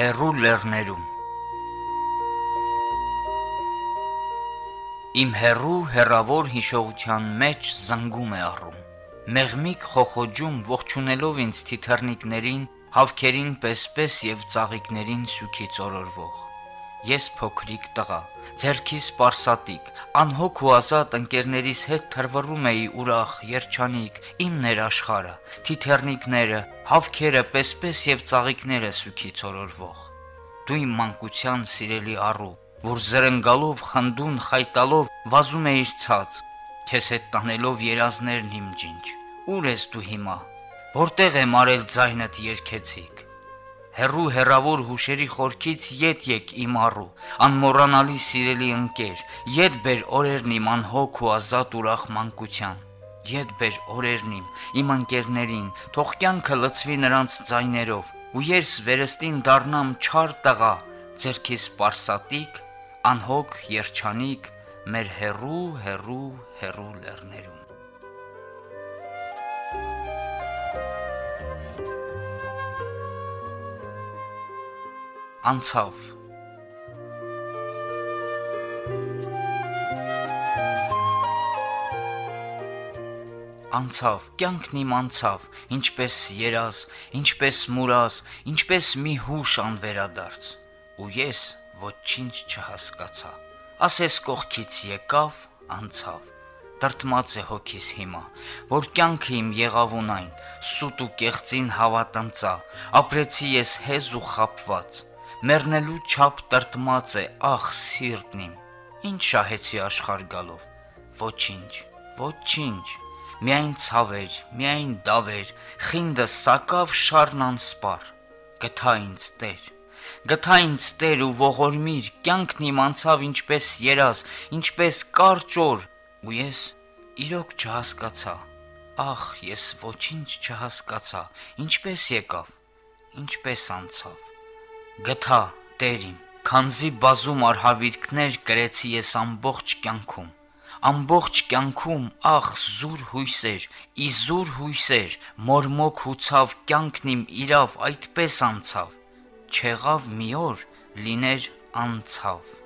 Հերու լեռներում Իմ հերու հերավոր հիշողության մեջ զանգում է առում Մեղմիկ խոխոջում ողջունելով ինձ թիթեռնիկներին, հավքերին պես-պես եւ ծաղիկներին սուքի ծորորվող Ես փոքրիկ տղա, ձերքիս պարսատիկ, անհոգ ու ազատ ընկերներիս հետ թրվռում էի ուրախ, երջանիկ, իմ ներաշխարը, թիթեռնիկները, հավքերը, պես-պես եւ ծաղիկները սուքի ծորորվող։ Դու իմ մանկության սիրելի առու, որ զրնգալով, խնդուն, խայտալով վազում էիր ցած, քեզ հետ տանելով երազներն իմ ջինջ։ Ուր ես դու հիմա։ Որտեղ եմ արել ձայնդ երկեցիկ հերու հերավոր հուշերի խորքից յետ եկ իմ առու, անմոռանալի սիրելի ընկեր, յետ բեր օրերն իմ անհոգ ու ազատ ուրախ մանկության։ Յետ բեր օրերն իմ, իմ ընկերներին, թող կյանքը լցվի նրանց ձայներով, ու ես վերստին դառնամ չար տղա, ձերքիս պարսատիկ, անհոգ երջանիկ, մեր հերու, հերու, հերու լեռներում։ անցավ Անցավ, կյանքն իմ անցավ, ինչպես երազ, ինչպես մուրազ, ինչպես մի հուշ անվերադարձ։ Ու ես ոչինչ չհասկացա։ Ասես կողքից եկավ, անցավ։ Տրտմած է հոգիս հիմա, որ կյանքը իմ եղավ ունայն, սուտ ու կեղծին հավատնծա, ապրեցի ես հեզ ու խապված մեռնելու չափ տրտմած է, ախ սիրտն իմ։ Ինչ շահեցի աշխարհ գալով։ Ոչինչ, ոչինչ։ Միայն ցավեր, միայն դավեր, խինդը սակավ շարն անսպար։ Գթա ինձ Տեր։ Գթա ինձ Տեր ու ողորմիր, կյանքն իմ անցավ ինչպես երազ, ինչպես կարճ օր, ու ես իրոք չհասկացա։ Ախ, ես ոչինչ չհասկացա։ Ինչպես եկավ, ինչպես անցավ։ Գթա, Տեր իմ, քանզի բազում արհավիրքներ կրեցի ես ամբողջ կյանքում։ Ամբողջ կյանքում ախ զուր հույսեր, իզուր հույսեր, մորմոք ու ցավ կյանքն իմ իրավ այդպես անցավ։ Չեղավ մի օր, լիներ անցավ։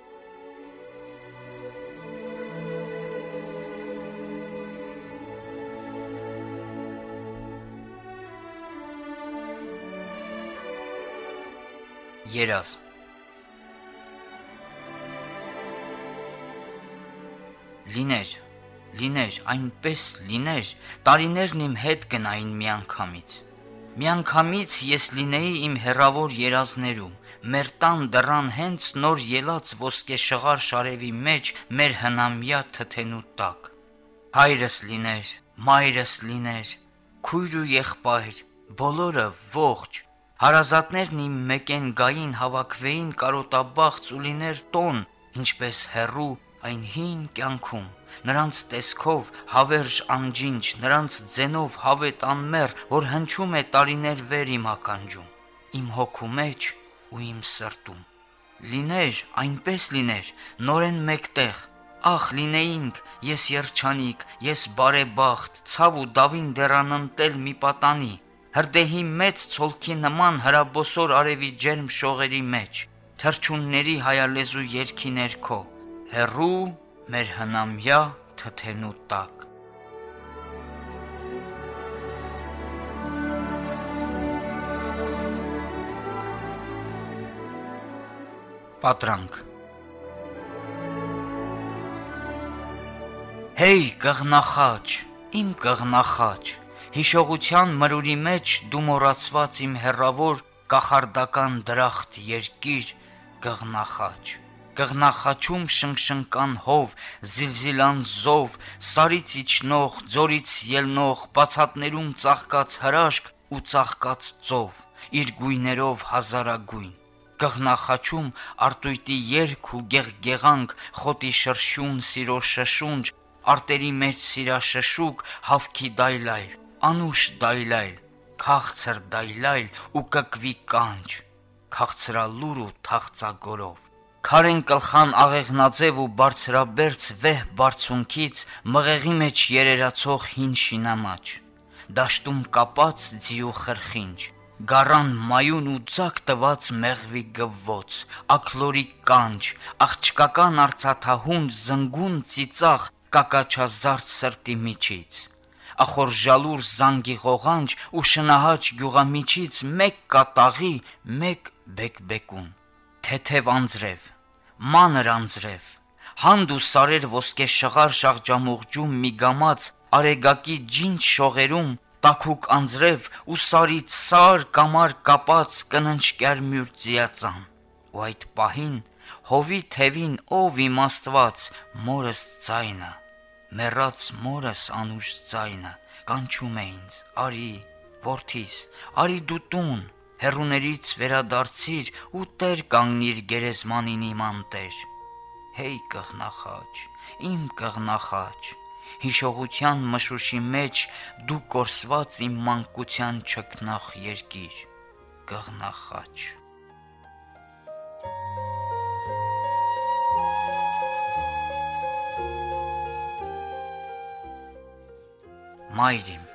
Երազ Լիներ, լիներ, այնպես լիներ, տարիներն իմ հետ գնային միանգամից։ Միանգամից ես լինեի իմ հերավոր երազներում, մեր տան դռան հենց նոր ելած ոսկե շղար շարևի մեջ մեր հնամյա թթենու տակ։ Հայրս լիներ, մայրս լիներ, քույր ու եղբայր, բոլորը ողջ, Հարազատներն իմ մեկեն գային հավաքվեին կարոտաբախց ու լիներ տոն, ինչպես հերու այն հին կյանքում, նրանց տեսքով հավերժ անջինջ, նրանց ձենով հավետ անմեր, որ հնչում է տարիներ վեր իմ ականջում, իմ հոգու մեջ ու իմ սրտում։ Լիներ, այնպես լիներ, նորեն մեկտեղ, ախ լինեինք, ես երջանիկ, ես բարեբախտ, ցավ ու դավին դերանընտել մի պատանի, հրդեհի մեծ ցոլքի նման հրաբոսոր արևի ջերմ շողերի մեջ, թրջունների հայալեզու երկի ներքո, հերու մեր հնամյա թթենու տակ։ Պատրանք Հեյ կղնախաչ, իմ կղնախաչ Հիշողության մրուրի մեջ դու մոռացված իմ հերավոր կախարդական դրախտ երկիր գղնախաչ Գղնախաչում շնշնկան հով, զիլզիլան զով, սարից իջնող, ձորից ելնող, բացատներում ծաղկած հրաշք ու ծաղկած ծով, իր գույներով հազարագույն։ Գղնախաչում արտույտի երկ ու գեղգեղանք, խոտի շրշյուն, սիրո շշունջ, արտերի մեջ սիրաշշուկ, հավքի դայլայլ անուշ դայլայլ, քաղցր դայլայլ ու կկվի կանչ, քաղցրալուր ու թախծագորով։ Քարեն կլխան աղեղնաձև ու բարձրաբերց վեհ բարձունքից մղեղի մեջ երերացող հին շինամաչ։ Դաշտում կապած ձիու խրխինջ, գարան մայուն ու ցակ տված մեղվի գվոց, ակլորի կանչ, աղջկական արծաթահուն զնգուն ծիծաղ կակաչազարդ սրտի միջից ախորժալուր զանգի ղողանջ ու շնահաճ գյուղամիջից մեկ կատաղի, մեկ բեկբեկուն։ Թեթև անձրև, մանր անձրև, հանդ ու սարեր ոսկե շղար շաղջամուղջում մի գամած արեգակի ջինջ շողերում տաքուկ անձրև ու սարից սար կամար կապած կննչկյար մյուր ձիածան։ Ու այդ պահին հովի թևին ով իմ Աստված մորս ձայնը մեռած մորս անուշ ձայնը կանչում է ինձ արի որդիս արի դու տուն հերուներից վերադարձիր ու տեր կանգնիր գերեզմանին իմ անտեր հեյ կղնախաչ իմ կղնախաչ հիշողության մշուշի մեջ դու կորսված իմ մանկության ճկնախ երկիր կղնախաչ Մայրիմ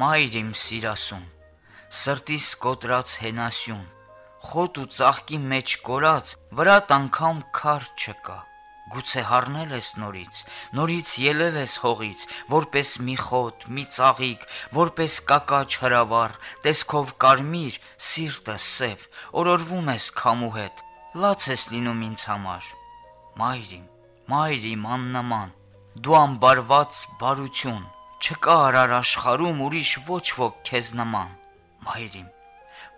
Մայրիմ սիրասուն սրտիս կոտրած հենասյուն խոտ ու ծաղկի մեջ կորած վրատ անգամ քար չկա գուցե հառնել ես նորից նորից ելել ես հողից որպես մի խոտ մի ծաղիկ որպես կակաչ հրավառ տեսքով կարմիր սիրտը սև օրորվում ես քամու հետ լաց ես լինում ինձ համար մայրիմ Մայր իմ աննման, դու ամբարված բարություն, չկա արար աշխարում ուրիշ ոչ ոք քեզ նման։ Մայր իմ,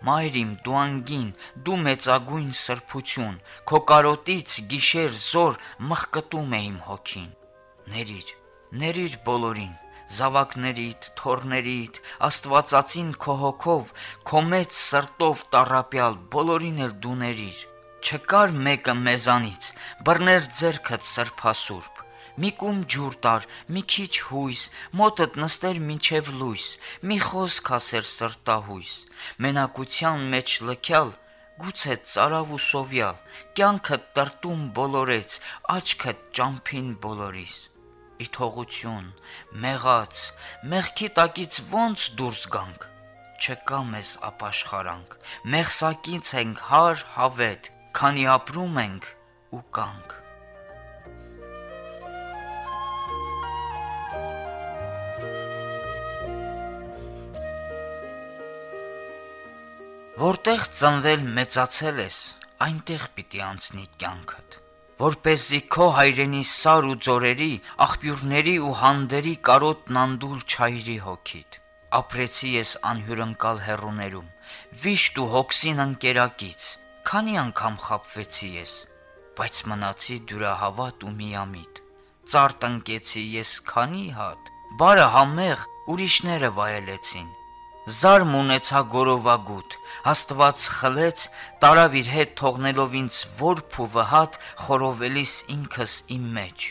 Մայր իմ դու անգին, դու մեծագույն սրբություն, քո կարոտից գիշեր զոր մխկտում է իմ հոգին։ Ներիր, ներիր բոլորին, զավակներիդ, թորներիդ, Աստվածածին քո հոգով, քո մեծ սրտով տարապյալ բոլորին էլ դու ներիր Չկար մեկը մեզանից, բռներ ձերքդ սրբասուրբ։ Մի կում ջուր տար, մի քիչ հույս, մոտդ նստեր մինչև լույս, մի խոսք ասեր սրտահույս։ Մենակության մեջ լքյալ, գուցե ծարավ ու սովյալ, կյանքդ տրտում բոլորեց, աչքդ ճամփին բոլորիս։ Իթողություն, մեղած, մեղքի տակից ոնց դուրս գանք։ Չկա մեզ ապաշխարանք, մեղսակից ենք հար հավետ, քանի ապրում ենք ու կանք։ Որտեղ ծնվել մեծացել ես, այնտեղ պիտի անցնի կյանքդ որպեսզի քո հայրենի սար ու ձորերի, աղբյուրների ու հանդերի կարոտն անդուլ չայրի հոգիդ։ Ապրեցի ես անհյուրընկալ հերուներում, վիշտ ու հոգսին ընկերակից, Քանի անգամ խապվեցի ես, բայց մնացի դյուրահավատ ու միամիտ։ Ծար տնկեցի ես քանի հատ, բարը համեղ ուրիշները վայելեցին։ Զարմ ունեցա գորովագուտ, Աստված խլեց, տարավ իր հետ թողնելով ինձ որփ ու վհատ խորովելիս ինքս իմ մեջ։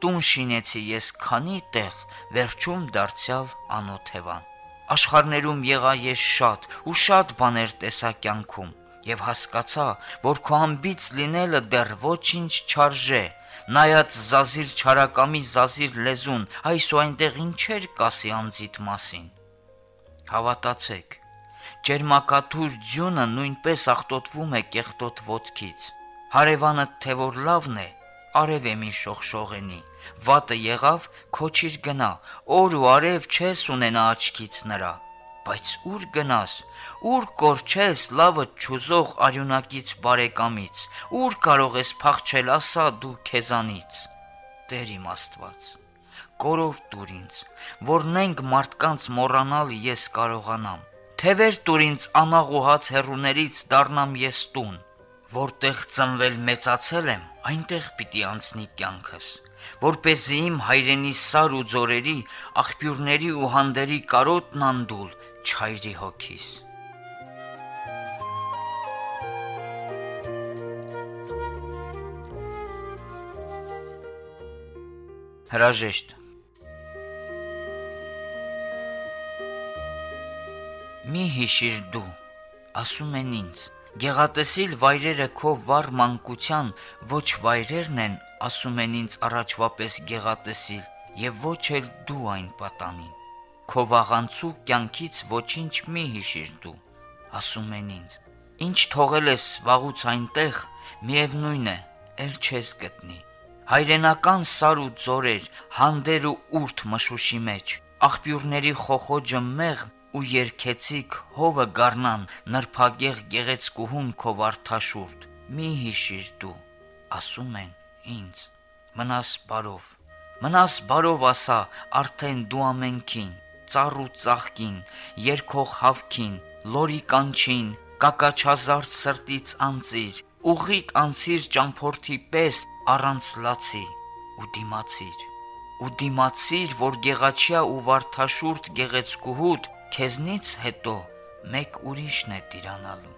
Տուն շինեցի ես քանի տեղ, վերջում դարձյալ անոթևան։ Աշխարներում եղա ես շատ ու շատ բաներ տեսա կյանքում եւ հասկացա, որ քո ամբից լինելը դեռ ոչինչ չարժե։ Նայած զազիր չարակամի զազիր լեզուն, այսու այնտեղ ինչեր կասի անձիդ մասին։ Հավատացեք, ջերմակաթուր ձյունը նույնպես ախտոտվում է կեղտոտ ոտքից։ Հարևանը թե որ լավն է, արև է մի շողշողենի։ Վատը եղավ, քոչիր գնա, օր ու արև չես ունենա աչքից նրա բայց ուր գնաս, ուր կորչես լավը ճուզող արյունակից բարեկամից, ուր կարող ես փախչել, ասա դու քեզանից։ Տեր իմ Աստված, կորով դուր ինձ, որնենք մարդկանց մոռանալ ես կարողանամ։ Թևեր դուր ինձ անաղուհաց հերուներից դառնամ ես տուն, որտեղ ծնվել մեծացել եմ, այնտեղ պիտի անցնի կյանքս որպեսզի իմ հայրենի սար ու ձորերի, աղբյուրների ու հանդերի կարոտն անդուլ, չայրի հոգիս։ Հրաժեշտ Մի հիշիր դու, ասում են ինձ, գեղատեսիլ վայրերը քո վառ մանկության ոչ վայրերն են, ասում են ինձ առաջվա պես գեղատեսիլ, եւ ոչ էլ դու այն պատանին։ քո վաղանցու կյանքից ոչինչ մի հիշիր դու, ասում են ինձ։ Ինչ թողել ես վաղուց այնտեղ, միևնույն է, ել չես գտնի։ Հայրենական սար ու ձորեր, հանդեր ու ուրթ մշուշի մեջ, աղբյուրների խոխոջը մեղ ու երկեցիկ հովը գառնան նրբագեղ գեղեցկուհուն քո վարդաշուրդ։ Մի հիշիր դու, ասում են ինձ։ Մնաս բարով։ Մնաս բարով ասա արդեն դու ամենքին, ծառ ու ծաղկին, երկող հավքին, լորի կանչին, կակաչազարդ սրտից անծիր, ուղիտ անցիր ճամփորդի պես առանց լացի ու դիմացիր ու դիմացիր, որ գեղաչյա ու վարդաշուրդ գեղեցկուհուդ քեզնից հետո մեկ ուրիշն է տիրանալու։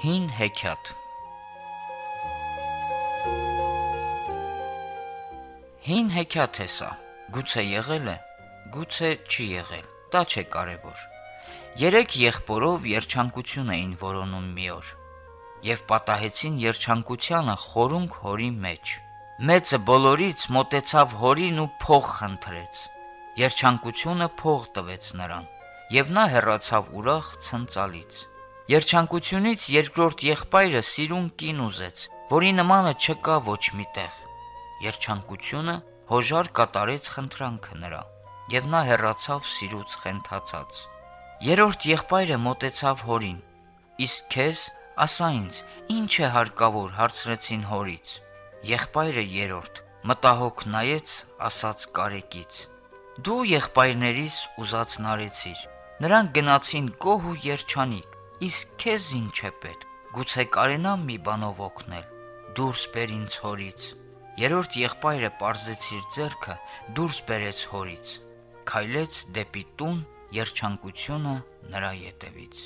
Հին հեքիաթ Հին հեքիաթ է սա։ Գուցե եղել է, գուցե չի եղել դա չէ կարևոր։ Երեք եղբորով երջանկություն էին որոնում մի օր եւ պատահեցին երջանկությանը խորունկ հորի մեջ։ Մեծը բոլորից մտեցավ հորին ու փող խնդրեց։ Երջանկությունը փող տվեց նրան եւ նա հեռացավ ուրախ ցնծալից։ Երջանկությունից երկրորդ եղբայրը սիրուն կին ուզեց, որի նմանը չկա ոչ միտեղ։ Երջանկությունը հոժար կատարեց խնդրանքը նրա եւ նա հեռացավ սիրուց խենթացած։ Երորդ եղբայրը մտեցավ հորին։ Իսկ քեզ, ասա ինձ, ինչ է հարկավոր, հարցրեցին հորից։ Եղբայրը երորդ մտահոգ նայեց, ասաց կարեկից. Դու եղբայրներիս ուզած նարեցիր։ Նրանք գնացին գոհ ու երջանիկ։ Իսկ քեզ ինչ է պետք։ Գուցե կարենամ մի բանով օգնել։ Դուրս բեր ինձ հորից։ Երորդ եղբայրը parzեցիր ձեռքը, դուրս բերեց հորից քայլեց դեպի տուն երջանկությունը նրա ետևից։